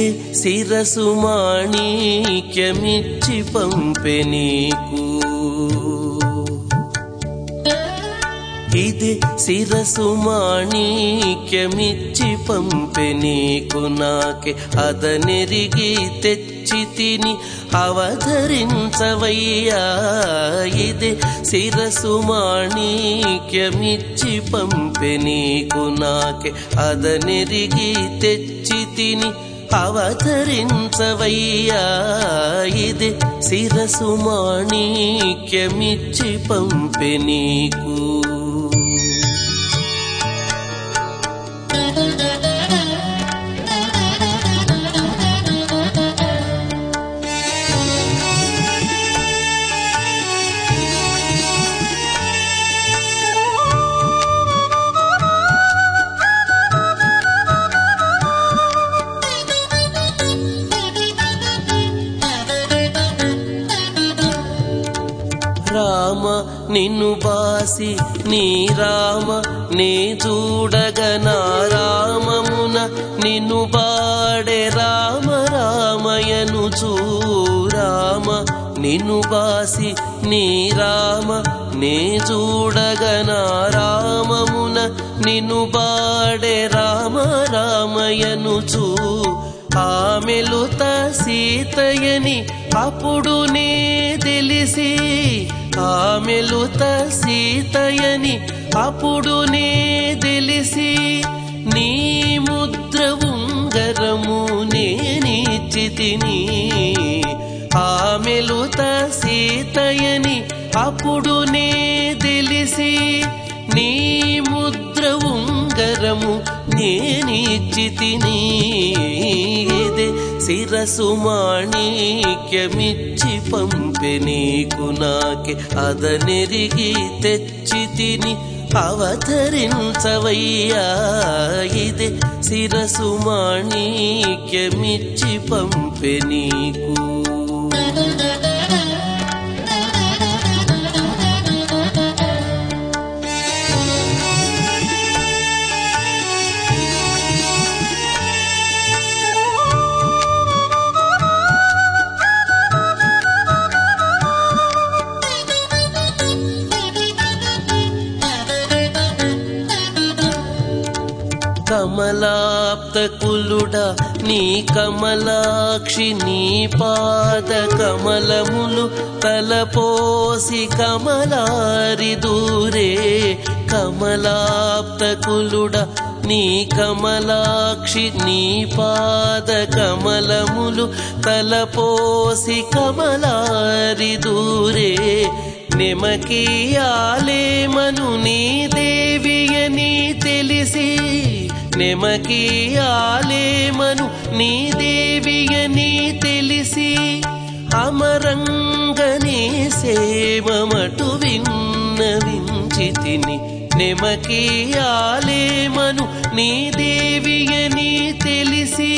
ఇది శిరసు మాణిక్యమిచ్చి పంపె నీకు. ఇది శిరసు మాణిక్యమిచ్చి పంపె నీకు. నాకే అదనెరిగి తెచ్చి తిని అవధరించవయ్యా ఇది శిరసు మాణిక్యమిచ్చి పంపె నీకు. నాకే అదనెరిగి తెచ్చి తిని అవతరించవయ్యా ఇది శిరసు మాణిక్యమిచ్చి పంపె నీకు. నిన్ను బాసి నీ రామ నే చూడగనా రామమున నిన్ను బాడే రామ రామయను చూరామ నిన్ను బాసి నీ రామ నే చూడగనా రామమున నిన్ను బాడే రామ రామయను చూ. ఆమెలుత సీతయని అప్పుడు నే తెలిసి సీతయని అప్పుడు నే తెలిసి నీ ముద్ర ఉంగరము నేనిచ్చితిని ఆమెలుత సీతయని అప్పుడు నే తెలిసి నీ ముద్ర ఉంగరము నేనిచ్చితిని ఇదే శిరసు మాణిక్యమిచ్చి పంపె నీకు నాకే అదనెరిగి తెచ్చి తిని అవతరించవయ్యా ఇదే శిరసు మాణిక్యమిచ్చి పంపె నీకు కమలాప్తకులుడా నీ కమలాక్షి నీ పాద కమలములు తలపోసి కమలారి దూరే. కమలాప్తకులుడా నీ కమలాక్షి నీ పాద కమలములు తలపోసి కమలారి దూరే. నెమకీయాలేమను నీ దేవియని తెలిసి నెమకీయాలేమను నీ దేవియని తెలిసి అమరంగనే సేమమటు విన్నవించి తిని నెమకీయాలేమను నీ దేవియని తెలిసి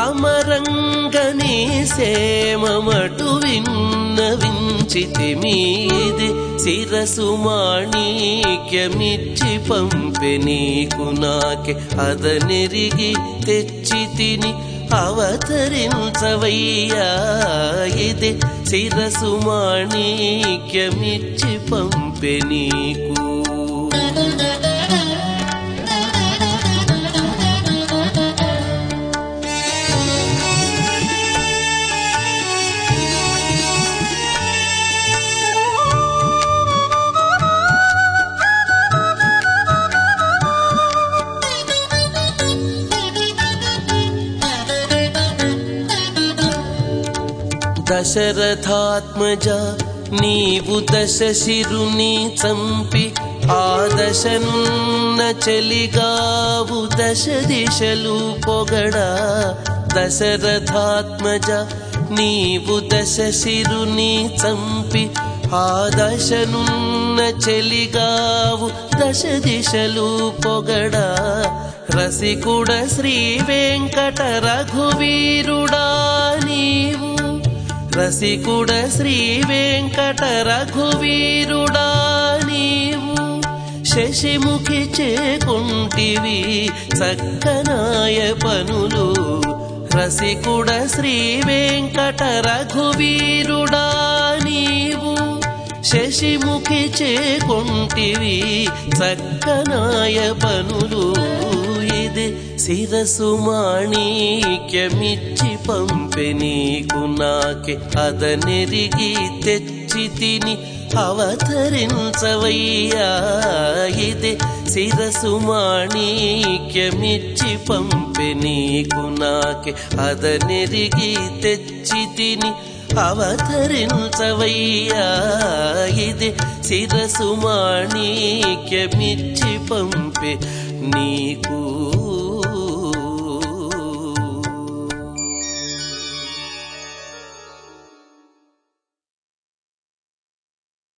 అమరంగనే సేమమటు విన్నవించితి మీది శిరసు మాణిక్యమిచ్చి పంపె నీకు నాకే అదనెరిగి తెచ్చి తిని అవతరించవయ్యా. ఇది శిరసు మాణిక్యమిచ్చి పంపె నీకు దశరథాత్మజ నీవు దశ శిరుని చంపి ఆ దశనున్న చెలిగావు దశ దిశలు పొగడా. దశరథాత్మజ నీవు దశ శిరుని చంపి ఆ దశనున్న చెలిగావు దశ దిశలు పొగడా. రసికుడ శ్రీ వెంకట రఘువీరుడా నీవు రసికుడ శ్రీ వెంకట రఘువీరుడా నీవు. శశిముఖి చేకుంటివి చక్కనాయ పనులు రసికుడ శ్రీ వెంకట రఘువీరుడా నీవు. శశిముఖి చేకుంటివి చక్కనాయ పనులు ఇది శిరసు మాణిక్యమిచ్చి పంపె నీకు నాకే అదనెరిగి తెచ్చి తిని అవతరించవయ్యా ఇది శిరసు మాణిక్యమిచ్చి పంపె నీకు నాకే అదనెరిగి తెచ్చి తిని అవతరించవయ్యా ఇది శిరసు మాణిక్యమిచ్చి పంపే నీకు